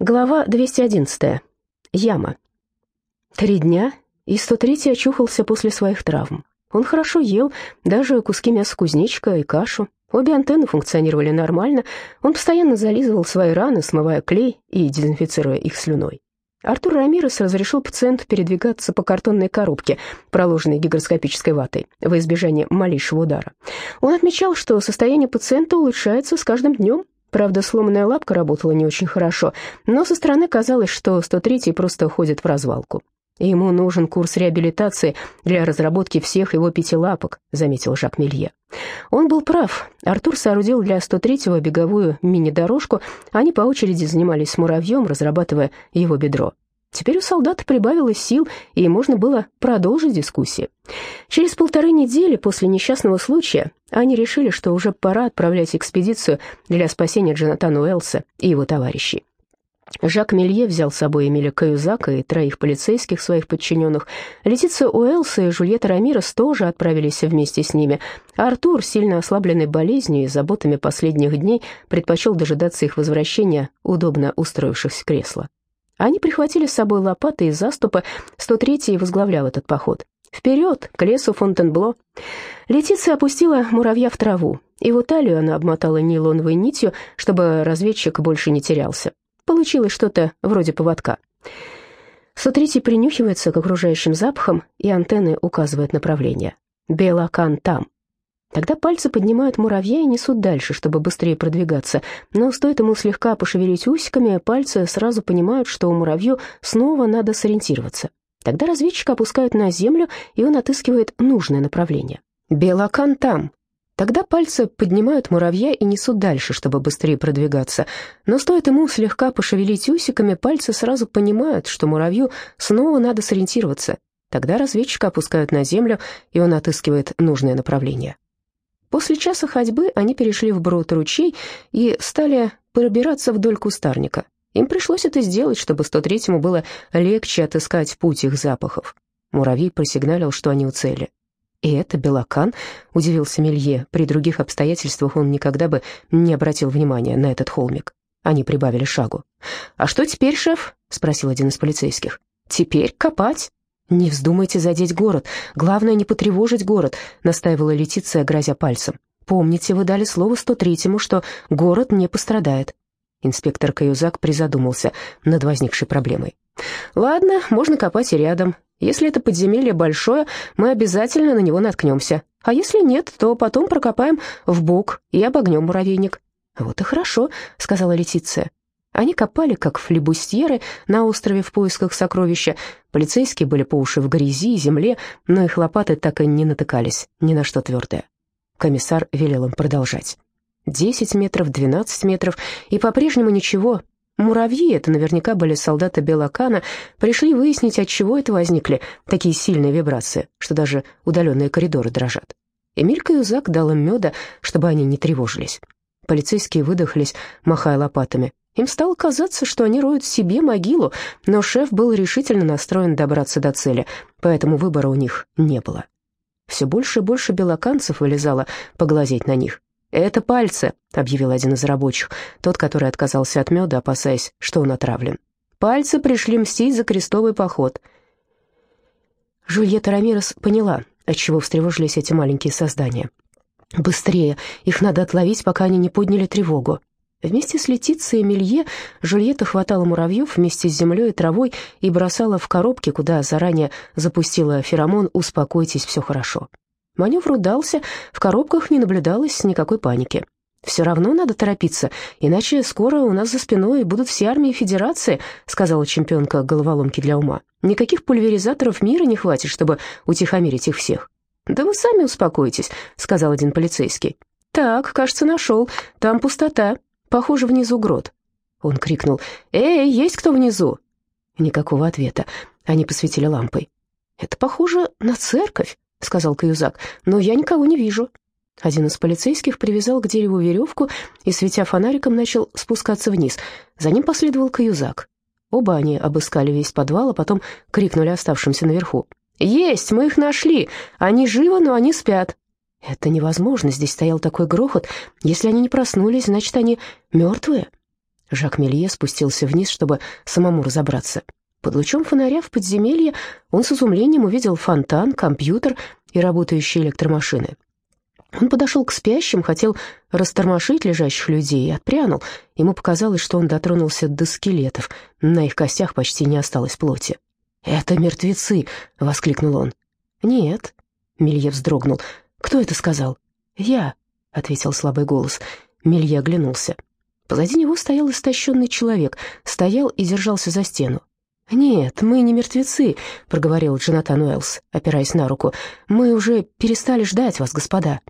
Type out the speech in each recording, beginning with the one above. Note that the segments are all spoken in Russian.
Глава 211. Яма. Три дня, и 103-й очухался после своих травм. Он хорошо ел, даже куски мяса кузнечика и кашу. Обе антенны функционировали нормально. Он постоянно зализывал свои раны, смывая клей и дезинфицируя их слюной. Артур Рамирес разрешил пациенту передвигаться по картонной коробке, проложенной гигроскопической ватой, во избежание малейшего удара. Он отмечал, что состояние пациента улучшается с каждым днем, Правда, сломанная лапка работала не очень хорошо, но со стороны казалось, что 103-й просто ходит в развалку. «Ему нужен курс реабилитации для разработки всех его пяти лапок», — заметил Жак Мелье. Он был прав. Артур соорудил для 103-го беговую мини-дорожку, они по очереди занимались с муравьем, разрабатывая его бедро. Теперь у солдата прибавилось сил, и можно было продолжить дискуссии. Через полторы недели после несчастного случая они решили, что уже пора отправлять экспедицию для спасения Джонатана Уэллса и его товарищей. Жак Мелье взял с собой Эмиля Каюзака и троих полицейских своих подчиненных. Летиция Уэллс и Жульетта Рамирес тоже отправились вместе с ними. Артур, сильно ослабленный болезнью и заботами последних дней, предпочел дожидаться их возвращения, удобно устроившись в кресло. Они прихватили с собой лопаты и заступы, 103-й возглавлял этот поход. Вперед, к лесу Фонтенбло. Летиция опустила муравья в траву, в талию она обмотала нейлоновой нитью, чтобы разведчик больше не терялся. Получилось что-то вроде поводка. 103-й принюхивается к окружающим запахам, и антенны указывают направление. Белакан там. Тогда пальцы поднимают муравья и несут дальше, чтобы быстрее продвигаться. Но стоит ему слегка пошевелить усиками, пальцы сразу понимают, что у муравью снова надо сориентироваться. Тогда разведчика опускают на землю, и он отыскивает нужное направление. Белокан там. Тогда пальцы поднимают муравья и несут дальше, чтобы быстрее продвигаться. Но стоит ему слегка пошевелить усиками, пальцы сразу понимают, что муравью снова надо сориентироваться. Тогда разведчика опускают на землю, и он отыскивает нужное направление. После часа ходьбы они перешли вброд ручей и стали пробираться вдоль кустарника. Им пришлось это сделать, чтобы 103-му было легче отыскать путь их запахов. Муравей просигналил, что они у цели. «И это Белакан?» — удивился Мелье. При других обстоятельствах он никогда бы не обратил внимания на этот холмик. Они прибавили шагу. «А что теперь, шеф?» — спросил один из полицейских. «Теперь копать». «Не вздумайте задеть город. Главное, не потревожить город», — настаивала Летиция, грозя пальцем. «Помните, вы дали слово 103-му, что город не пострадает». Инспектор Каюзак призадумался над возникшей проблемой. «Ладно, можно копать и рядом. Если это подземелье большое, мы обязательно на него наткнемся. А если нет, то потом прокопаем в бок и обогнем муравейник». «Вот и хорошо», — сказала Летиция. Они копали, как флебустьеры, на острове в поисках сокровища. Полицейские были по уши в грязи и земле, но их лопаты так и не натыкались ни на что твердое. Комиссар велел им продолжать. Десять метров, двенадцать метров, и по-прежнему ничего. Муравьи, это наверняка были солдаты Белакана, пришли выяснить, от чего это возникли такие сильные вибрации, что даже удаленные коридоры дрожат. Эмиль Каюзак дал им меда, чтобы они не тревожились. Полицейские выдохлись, махая лопатами. Им стало казаться, что они роют себе могилу, но шеф был решительно настроен добраться до цели, поэтому выбора у них не было. Все больше и больше белоканцев вылезало поглазеть на них. «Это пальцы», — объявил один из рабочих, тот, который отказался от меда, опасаясь, что он отравлен. «Пальцы пришли мстить за крестовый поход». Жульетта Рамирес поняла, отчего встревожились эти маленькие создания. «Быстрее! Их надо отловить, пока они не подняли тревогу». Вместе с Летицией и Мелье Жульетта хватала муравьев вместе с землей и травой и бросала в коробки, куда заранее запустила феромон «Успокойтесь, все хорошо». Маневр удался, в коробках не наблюдалось никакой паники. «Все равно надо торопиться, иначе скоро у нас за спиной будут все армии Федерации», сказала чемпионка головоломки для ума. «Никаких пульверизаторов мира не хватит, чтобы утихомирить их всех». «Да вы сами успокойтесь», — сказал один полицейский. «Так, кажется, нашел. Там пустота». Похоже, внизу грот. Он крикнул «Эй, есть кто внизу?» Никакого ответа. Они посветили лампой. «Это похоже на церковь», — сказал Каюзак, «но я никого не вижу». Один из полицейских привязал к дереву веревку и, светя фонариком, начал спускаться вниз. За ним последовал Каюзак. Оба они обыскали весь подвал, а потом крикнули оставшимся наверху. «Есть, мы их нашли! Они живы, но они спят!» Это невозможно, здесь стоял такой грохот. Если они не проснулись, значит, они мертвые. Жак Мелье спустился вниз, чтобы самому разобраться. Под лучом фонаря в подземелье он с изумлением увидел фонтан, компьютер и работающие электромашины. Он подошел к спящим, хотел растормошить лежащих людей и отпрянул. Ему показалось, что он дотронулся до скелетов. На их костях почти не осталось плоти. «Это мертвецы!» — воскликнул он. «Нет», — Мелье вздрогнул. «Кто это сказал?» «Я», — ответил слабый голос. Мелье оглянулся. Позади него стоял истощенный человек, стоял и держался за стену. «Нет, мы не мертвецы», — проговорил Джонатан Уэллс, опираясь на руку. «Мы уже перестали ждать вас, господа».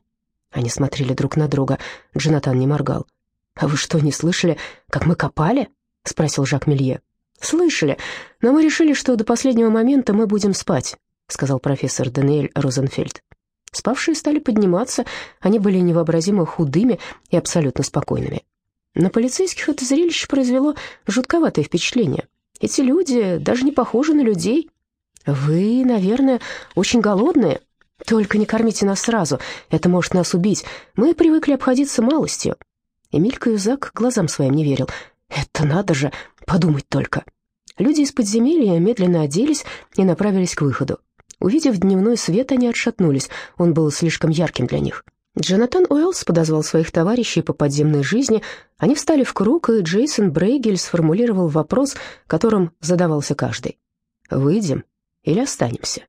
Они смотрели друг на друга. Джонатан не моргал. «А вы что, не слышали, как мы копали?» — спросил Жак Мелье. «Слышали, но мы решили, что до последнего момента мы будем спать», — сказал профессор Даниэль Розенфельд. Спавшие стали подниматься, они были невообразимо худыми и абсолютно спокойными. На полицейских это зрелище произвело жутковатое впечатление. Эти люди даже не похожи на людей. «Вы, наверное, очень голодные?» «Только не кормите нас сразу, это может нас убить. Мы привыкли обходиться малостью». Эмиль Каюзак глазам своим не верил. «Это надо же, подумать только». Люди из подземелья медленно оделись и направились к выходу. Увидев дневной свет, они отшатнулись, он был слишком ярким для них. Джонатан Уэллс подозвал своих товарищей по подземной жизни. Они встали в круг, и Джейсон Брейгель сформулировал вопрос, которым задавался каждый. «Выйдем или останемся?»